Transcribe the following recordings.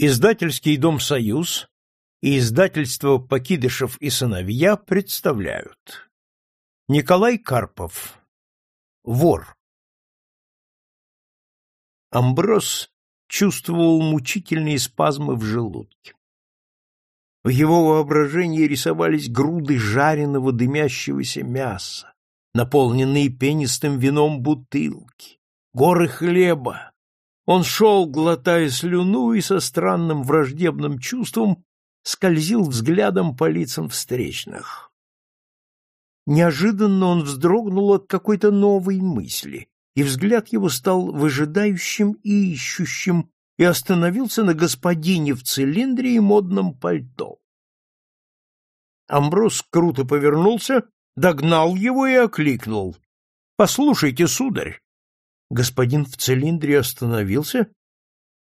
Издательский дом «Союз» и издательство «Покидышев и сыновья» представляют. Николай Карпов. Вор. Амброс чувствовал мучительные спазмы в желудке. В его воображении рисовались груды жареного дымящегося мяса, наполненные пенистым вином бутылки, горы хлеба, он шел, глотая слюну, и со странным враждебным чувством скользил взглядом по лицам встречных. Неожиданно он вздрогнул от какой-то новой мысли, и взгляд его стал выжидающим и ищущим, и остановился на господине в цилиндре и модном пальто. Амброс круто повернулся, догнал его и окликнул. — Послушайте, сударь, Господин в цилиндре остановился,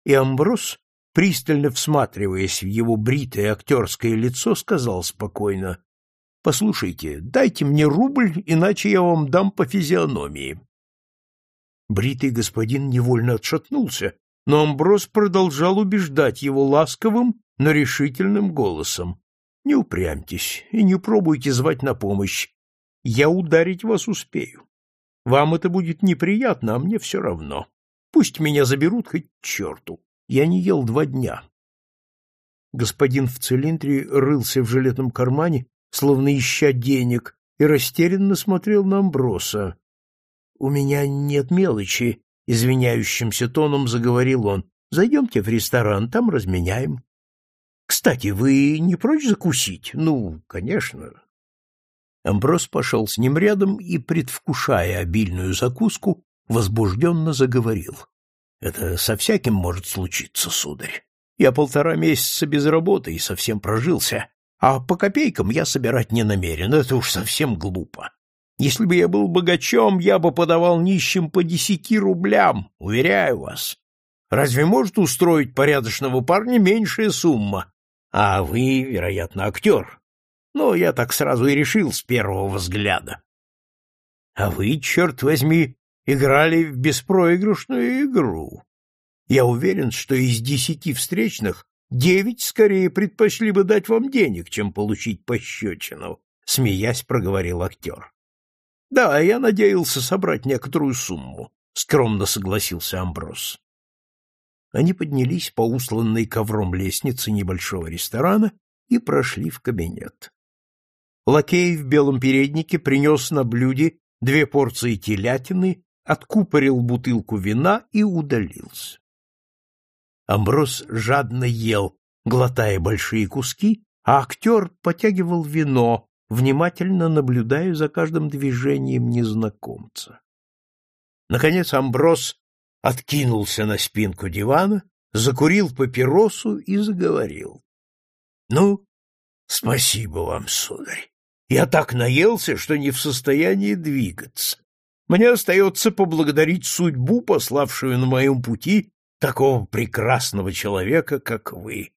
и Амброс, пристально всматриваясь в его бритое актерское лицо, сказал спокойно, «Послушайте, дайте мне рубль, иначе я вам дам по физиономии». Бритый господин невольно отшатнулся, но Амброс продолжал убеждать его ласковым, но решительным голосом. «Не упрямьтесь и не пробуйте звать на помощь. Я ударить вас успею. Вам это будет неприятно, а мне все равно. Пусть меня заберут хоть черту. Я не ел два дня. Господин в цилиндре рылся в жилетном кармане, словно ища денег, и растерянно смотрел на Амброса. — У меня нет мелочи, — извиняющимся тоном заговорил он. — Зайдемте в ресторан, там разменяем. — Кстати, вы не прочь закусить? Ну, конечно. Амброс пошел с ним рядом и, предвкушая обильную закуску, возбужденно заговорил. — Это со всяким может случиться, сударь. Я полтора месяца без работы и совсем прожился, а по копейкам я собирать не намерен, это уж совсем глупо. Если бы я был богачом, я бы подавал нищим по десяти рублям, уверяю вас. Разве может устроить порядочного парня меньшая сумма? А вы, вероятно, актер. Но я так сразу и решил с первого взгляда. А вы, черт возьми, играли в беспроигрышную игру. Я уверен, что из десяти встречных девять скорее предпочли бы дать вам денег, чем получить пощечину, — смеясь проговорил актер. — Да, я надеялся собрать некоторую сумму, — скромно согласился Амброс. Они поднялись по усланной ковром лестнице небольшого ресторана и прошли в кабинет. Лакей в белом переднике принес на блюде две порции телятины, откупорил бутылку вина и удалился. Амброс жадно ел, глотая большие куски, а актер потягивал вино, внимательно наблюдая за каждым движением незнакомца. Наконец Амброс откинулся на спинку дивана, закурил папиросу и заговорил. — Ну, спасибо вам, сударь. Я так наелся, что не в состоянии двигаться. Мне остается поблагодарить судьбу, пославшую на моем пути такого прекрасного человека, как вы.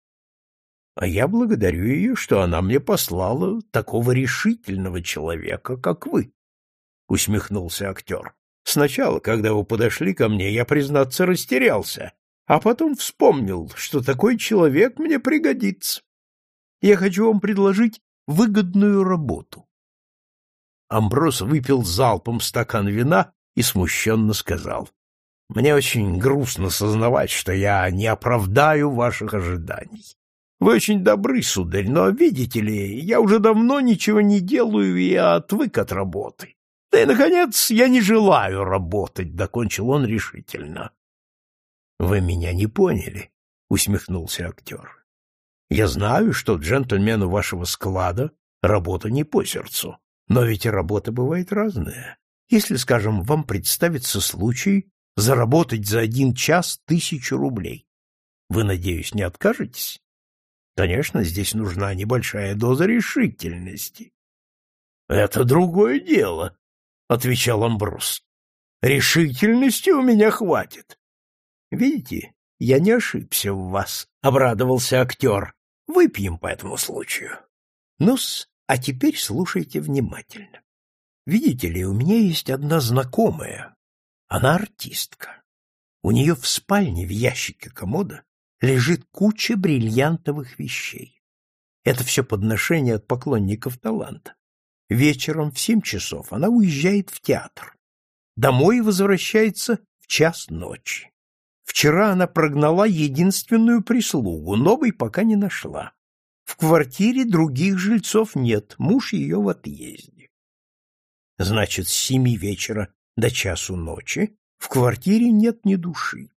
А я благодарю ее, что она мне послала такого решительного человека, как вы, — усмехнулся актер. Сначала, когда вы подошли ко мне, я, признаться, растерялся, а потом вспомнил, что такой человек мне пригодится. Я хочу вам предложить выгодную работу. Амброс выпил залпом стакан вина и смущенно сказал, «Мне очень грустно сознавать, что я не оправдаю ваших ожиданий. Вы очень добры, сударь, но, видите ли, я уже давно ничего не делаю и отвык от работы. Да и, наконец, я не желаю работать», — докончил он решительно. «Вы меня не поняли», — усмехнулся актер. Я знаю, что джентльмену вашего склада работа не по сердцу, но ведь работа бывает разная. Если, скажем, вам представится случай заработать за один час тысячу рублей, вы, надеюсь, не откажетесь? Конечно, здесь нужна небольшая доза решительности. — Это другое дело, — отвечал Амбрус. — Решительности у меня хватит. — Видите, я не ошибся в вас, — обрадовался актер. Выпьем по этому случаю. Ну-с, а теперь слушайте внимательно. Видите ли, у меня есть одна знакомая. Она артистка. У нее в спальне в ящике комода лежит куча бриллиантовых вещей. Это все подношение от поклонников таланта. Вечером в семь часов она уезжает в театр. Домой возвращается в час ночи. Вчера она прогнала единственную прислугу, новой пока не нашла. В квартире других жильцов нет, муж ее в отъезде. Значит, с семи вечера до часу ночи в квартире нет ни души.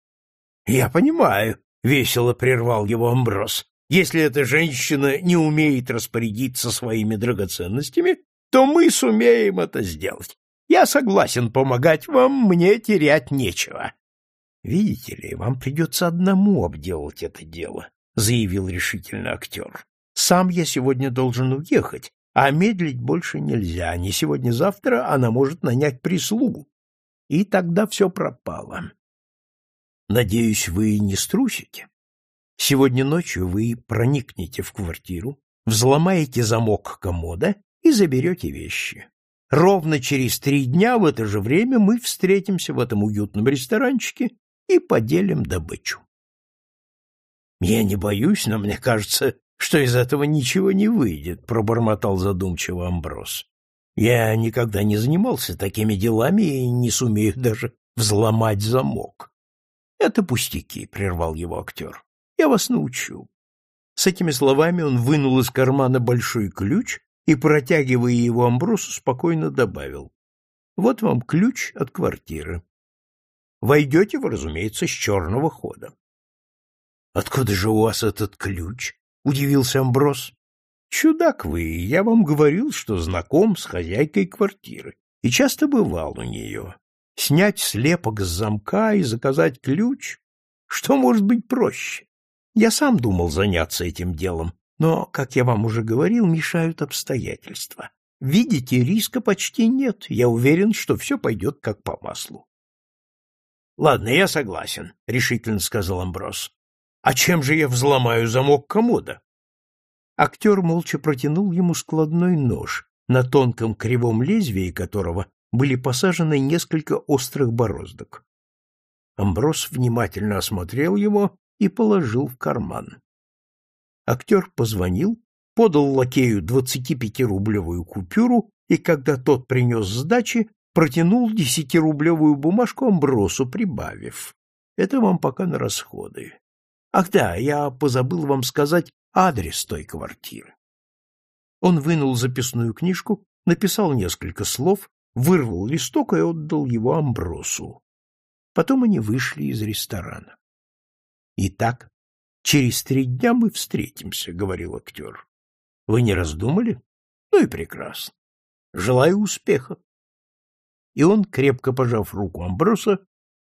— Я понимаю, — весело прервал его Амброс. — Если эта женщина не умеет распорядиться своими драгоценностями, то мы сумеем это сделать. Я согласен помогать вам, мне терять нечего. — Видите ли, вам придется одному обделать это дело, — заявил решительно актер. — Сам я сегодня должен уехать, а медлить больше нельзя. Не сегодня-завтра она может нанять прислугу. И тогда все пропало. Надеюсь, вы не струсите. Сегодня ночью вы проникнете в квартиру, взломаете замок комода и заберете вещи. Ровно через три дня в это же время мы встретимся в этом уютном ресторанчике и поделим добычу. Я не боюсь, но мне кажется, что из этого ничего не выйдет, пробормотал задумчиво Амброс. Я никогда не занимался такими делами и не сумею даже взломать замок. Это пустяки, прервал его актер. Я вас научу. С этими словами он вынул из кармана большой ключ и, протягивая его Амбросу, спокойно добавил. Вот вам ключ от квартиры. Войдете вы, разумеется, с черного хода. Откуда же у вас этот ключ? удивился Амброс. Чудак вы, я вам говорил, что знаком с хозяйкой квартиры и часто бывал у нее. Снять слепок с замка и заказать ключ? Что может быть проще? Я сам думал заняться этим делом, но, как я вам уже говорил, мешают обстоятельства. Видите, риска почти нет. Я уверен, что все пойдет как по маслу. — Ладно, я согласен, — решительно сказал Амброс. А чем же я взломаю замок комода? Актер молча протянул ему складной нож, на тонком кривом лезвии которого были посажены несколько острых бороздок. Амброс внимательно осмотрел его и положил в карман. Актер позвонил, подал лакею двадцатипятирублевую купюру и, когда тот принес сдачи, протянул десятирублевую бумажку Амбросу, прибавив. Это вам пока на расходы. Ах да, я позабыл вам сказать адрес той квартиры. Он вынул записную книжку, написал несколько слов, вырвал листок и отдал его Амбросу. Потом они вышли из ресторана. Итак, через три дня мы встретимся, говорил актер. Вы не раздумали? Ну и прекрасно. Желаю успеха. И он, крепко пожав руку Амброса,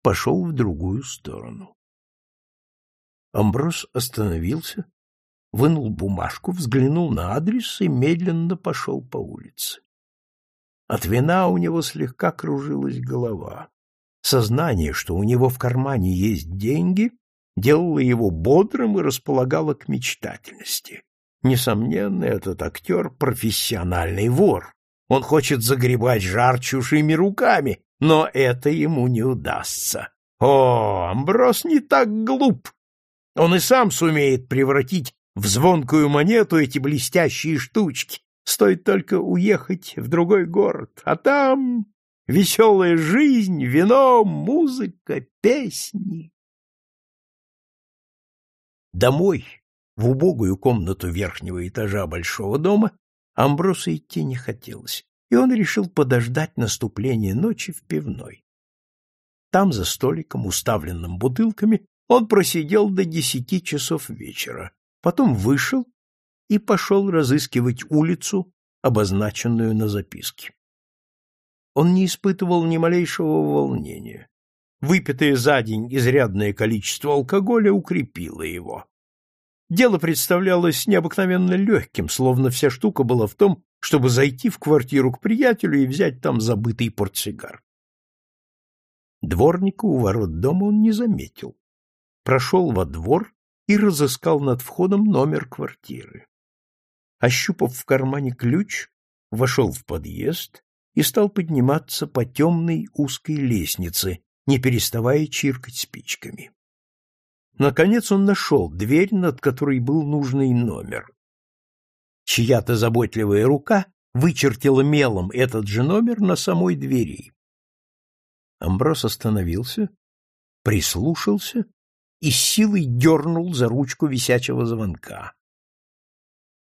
пошел в другую сторону. Амброс остановился, вынул бумажку, взглянул на адрес и медленно пошел по улице. От вина у него слегка кружилась голова. Сознание, что у него в кармане есть деньги, делало его бодрым и располагало к мечтательности. Несомненно, этот актер — профессиональный вор. Он хочет загребать жар чужими руками, но это ему не удастся. О, Амброс не так глуп, он и сам сумеет превратить в звонкую монету эти блестящие штучки. Стоит только уехать в другой город, а там веселая жизнь, вино, музыка, песни. Домой, в убогую комнату верхнего этажа большого дома, Амбросу идти не хотелось, и он решил подождать наступления ночи в пивной. Там, за столиком, уставленным бутылками, он просидел до десяти часов вечера, потом вышел и пошел разыскивать улицу, обозначенную на записке. Он не испытывал ни малейшего волнения. Выпитое за день изрядное количество алкоголя укрепило его. Дело представлялось необыкновенно легким, словно вся штука была в том, чтобы зайти в квартиру к приятелю и взять там забытый портсигар. Дворника у ворот дома он не заметил прошел во двор и разыскал над входом номер квартиры. Ощупав в кармане ключ, вошел в подъезд и стал подниматься по темной узкой лестнице, не переставая чиркать спичками. Наконец он нашел дверь, над которой был нужный номер. Чья-то заботливая рука вычертила мелом этот же номер на самой двери. Амброс остановился, прислушался и силой дернул за ручку висячего звонка.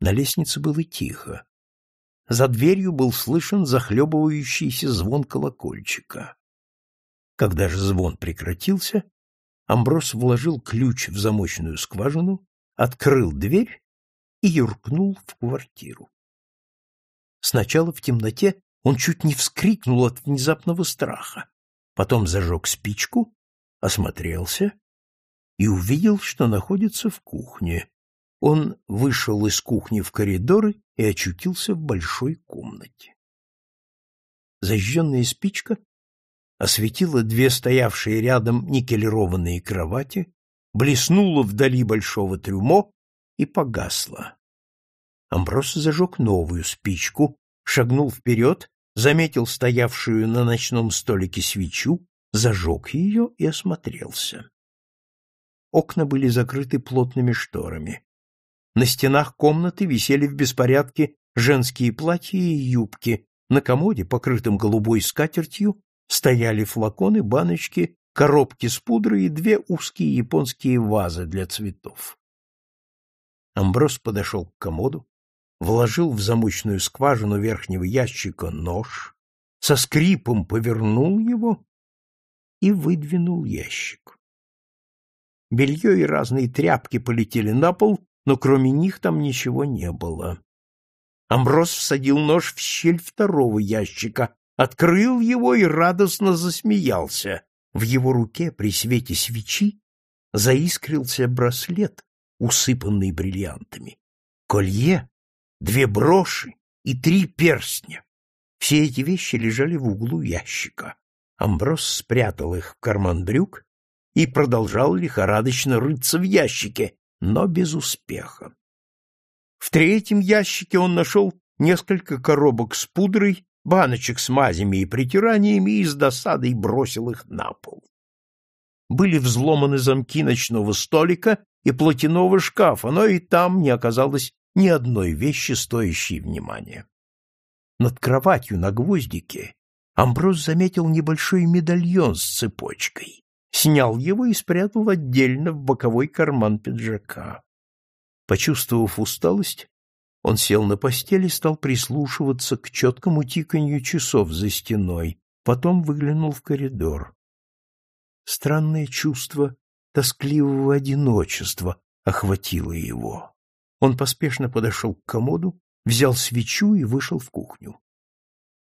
На лестнице было тихо. За дверью был слышен захлебывающийся звон колокольчика. Когда же звон прекратился, Амброс вложил ключ в замочную скважину, открыл дверь и юркнул в квартиру. Сначала в темноте он чуть не вскрикнул от внезапного страха, потом зажег спичку, осмотрелся и увидел, что находится в кухне. Он вышел из кухни в коридоры и очутился в большой комнате. Зажженная спичка осветила две стоявшие рядом никелированные кровати, блеснула вдали большого трюмо и погасла. Амброс зажег новую спичку, шагнул вперед, заметил стоявшую на ночном столике свечу, зажег ее и осмотрелся. Окна были закрыты плотными шторами. На стенах комнаты висели в беспорядке женские платья и юбки, на комоде, покрытом голубой скатертью, стояли флаконы, баночки, коробки с пудрой и две узкие японские вазы для цветов. Амброс подошел к комоду, вложил в замочную скважину верхнего ящика нож, со скрипом повернул его и выдвинул ящик. Белье и разные тряпки полетели на пол, но кроме них там ничего не было. Амброс всадил нож в щель второго ящика, открыл его и радостно засмеялся. В его руке при свете свечи заискрился браслет, усыпанный бриллиантами. Колье, две броши и три перстня. Все эти вещи лежали в углу ящика. Амброс спрятал их в карман брюк и продолжал лихорадочно рыться в ящике, но без успеха. В третьем ящике он нашел несколько коробок с пудрой баночек с мазями и притираниями и с досадой бросил их на пол. Были взломаны замки ночного столика и платяного шкафа, но и там не оказалось ни одной вещи, стоящей внимания. Над кроватью на гвоздике Амброс заметил небольшой медальон с цепочкой, снял его и спрятал отдельно в боковой карман пиджака. Почувствовав усталость, он сел на постели и стал прислушиваться к четкому тиканью часов за стеной, потом выглянул в коридор. Странное чувство тоскливого одиночества охватило его. Он поспешно подошел к комоду, взял свечу и вышел в кухню.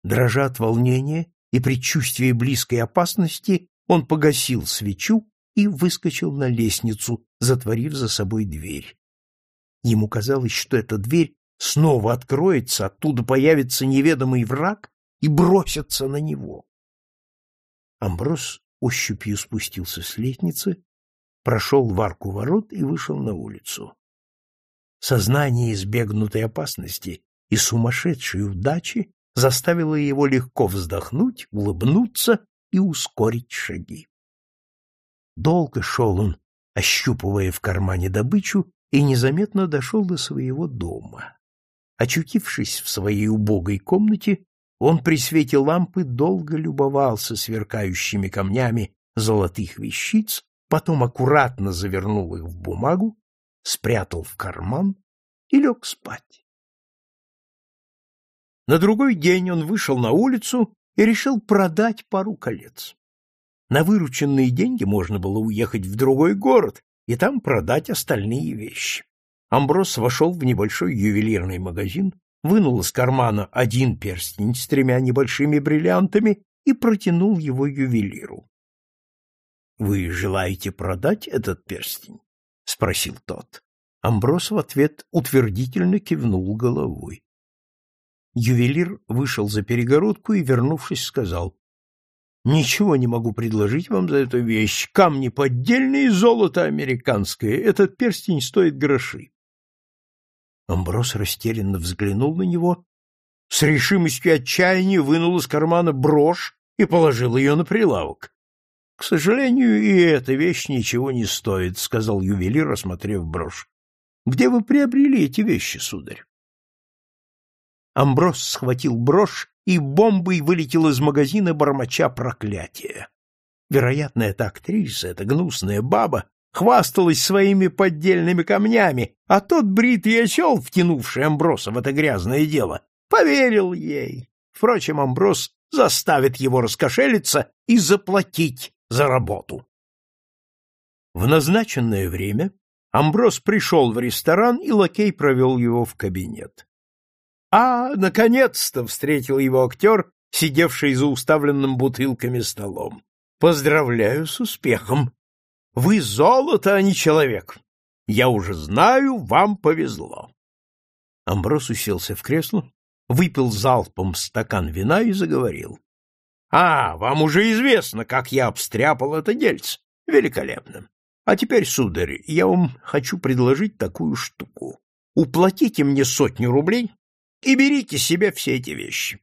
Дрожа от волнения и предчувствия близкой опасности, он погасил свечу и выскочил на лестницу, затворив за собой дверь. Ему казалось, что эта дверь снова откроется, оттуда появится неведомый враг и бросится на него. Амброс ощупью спустился с лестницы, прошел в арку ворот и вышел на улицу. Сознание избегнутой опасности и сумасшедшей удачи заставило его легко вздохнуть, улыбнуться и ускорить шаги. Долго шел он, ощупывая в кармане добычу, и незаметно дошел до своего дома. Очутившись в своей убогой комнате, он при свете лампы долго любовался сверкающими камнями золотых вещиц, потом аккуратно завернул их в бумагу, спрятал в карман и лег спать. На другой день он вышел на улицу и решил продать пару колец. На вырученные деньги можно было уехать в другой город и там продать остальные вещи. Амброс вошел в небольшой ювелирный магазин, вынул из кармана один перстень с тремя небольшими бриллиантами и протянул его ювелиру. — Вы желаете продать этот перстень? — спросил тот. Амброс в ответ утвердительно кивнул головой. Ювелир вышел за перегородку и, вернувшись, сказал, Ничего не могу предложить вам за эту вещь. Камни поддельные, золото американское. Этот перстень стоит гроши. Амброс растерянно взглянул на него, с решимостью отчаяния вынул из кармана брошь и положил ее на прилавок. — К сожалению, и эта вещь ничего не стоит, сказал ювелир, осмотрев брошь. Где вы приобрели эти вещи, сударь? Амброс схватил брошь и бомбой вылетел из магазина, бормоча проклятия. Вероятно, эта актриса, эта гнусная баба, хвасталась своими поддельными камнями, а тот бритый осел, втянувший Амброса в это грязное дело, поверил ей. Впрочем, Амброс заставит его раскошелиться и заплатить за работу. В назначенное время Амброс пришел в ресторан, и лакей провел его в кабинет. А, наконец-то встретил его актер, сидевший за уставленным бутылками столом. Поздравляю с успехом. Вы золото, а не человек. Я уже знаю, вам повезло. Амброс уселся в кресло, выпил залпом стакан вина и заговорил. — А, вам уже известно, как я обстряпал это дельце. Великолепно. А теперь, сударь, я вам хочу предложить такую штуку. Уплатите мне сотню рублей, и берите себе все эти вещи.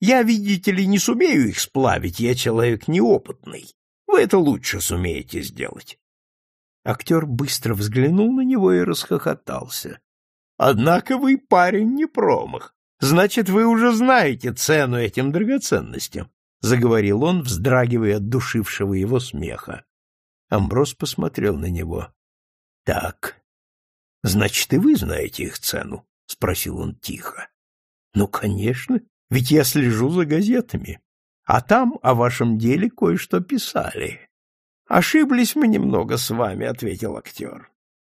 Я, видите ли, не сумею их сплавить, я человек неопытный. Вы это лучше сумеете сделать. Актер быстро взглянул на него и расхохотался. Однако вы, парень, не промах. Значит, вы уже знаете цену этим драгоценностям, заговорил он, вздрагивая от душившего его смеха. Амброс посмотрел на него. Так. Значит, и вы знаете их цену, спросил он тихо. Ну, конечно, ведь я слежу за газетами. А там о вашем деле кое-что писали. Ошиблись мы немного с вами, ответил актер.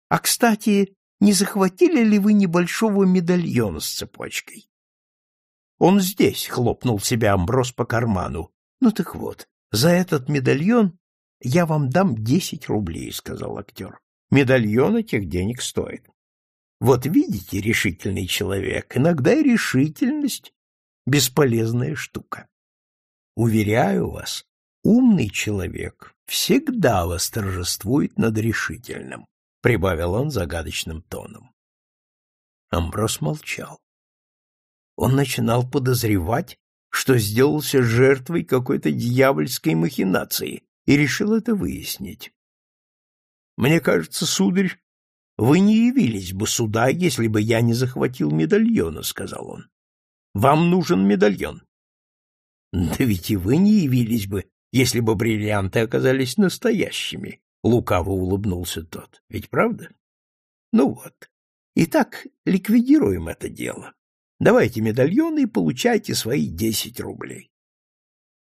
А, кстати, не захватили ли вы небольшого медальона с цепочкой? Он здесь, хлопнул себя Амброс по карману. Ну так вот, за этот медальон я вам дам десять рублей, сказал актер. Медальон этих денег стоит. Вот видите, решительный человек, иногда и решительность — бесполезная штука. Уверяю вас, умный человек всегда восторжествует над решительным, — прибавил он загадочным тоном. Амброс молчал. Он начинал подозревать, что сделался жертвой какой-то дьявольской махинации, и решил это выяснить. Мне кажется, сударь, вы не явились бы сюда, если бы я не захватил медальона, сказал он. Вам нужен медальон. Да ведь и вы не явились бы, если бы бриллианты оказались настоящими, лукаво улыбнулся тот. Ведь правда? Ну вот. Итак, ликвидируем это дело. Давайте медальоны и получайте свои десять рублей.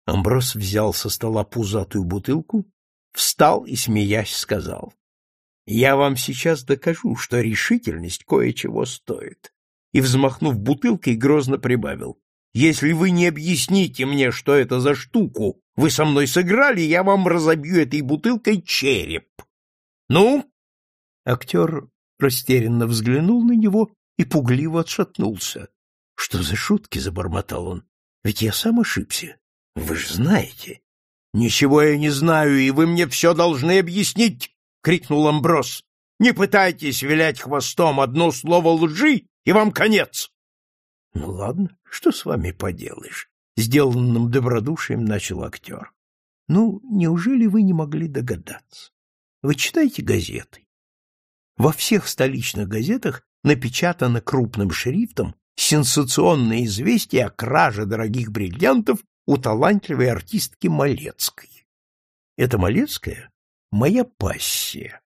Амброс взял со стола пузатую бутылку, встал и, смеясь, сказал. Я вам сейчас докажу, что решительность кое-чего стоит. И, взмахнув бутылкой, грозно прибавил. Если вы не объясните мне, что это за штуку вы со мной сыграли, я вам разобью этой бутылкой череп. Ну? Актер растерянно взглянул на него и пугливо отшатнулся. — Что за шутки? — забормотал он. — Ведь я сам ошибся. Вы же знаете. — Ничего я не знаю, и вы мне все должны объяснить. — крикнул Амброс. — Не пытайтесь вилять хвостом, одно слово лжи, и вам конец! — Ну ладно, что с вами поделаешь? — сделанным добродушием начал актер. — Ну, неужели вы не могли догадаться? Вы читаете газеты? Во всех столичных газетах напечатано крупным шрифтом сенсационное известие о краже дорогих бриллиантов у талантливой артистки Малецкой. Это Малецкая моя пассия.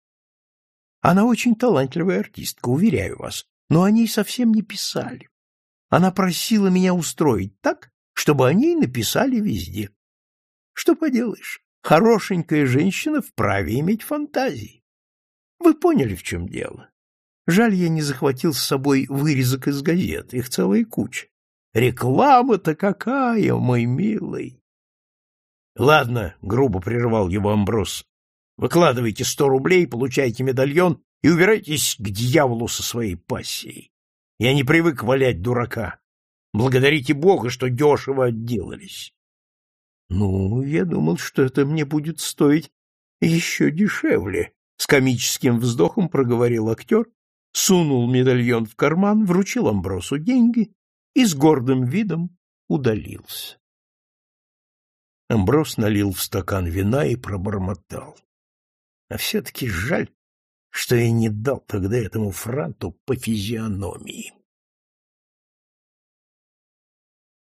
Она очень талантливая артистка, уверяю вас, но о ней совсем не писали. Она просила меня устроить так, чтобы о ней написали везде. Что поделаешь, хорошенькая женщина вправе иметь фантазии. Вы поняли, в чем дело. Жаль, я не захватил с собой вырезок из газет, их целая куча. Реклама-то какая, мой милый! Ладно, грубо прервал его Амброс. Выкладывайте сто рублей, получайте медальон и убирайтесь к дьяволу со своей пассией. Я не привык валять дурака. Благодарите Бога, что дешево отделались. Ну, я думал, что это мне будет стоить еще дешевле, с комическим вздохом проговорил актер, сунул медальон в карман, вручил Амбросу деньги и с гордым видом удалился. Амброс налил в стакан вина и пробормотал. А все-таки жаль, что я не дал тогда этому франту по физиономии.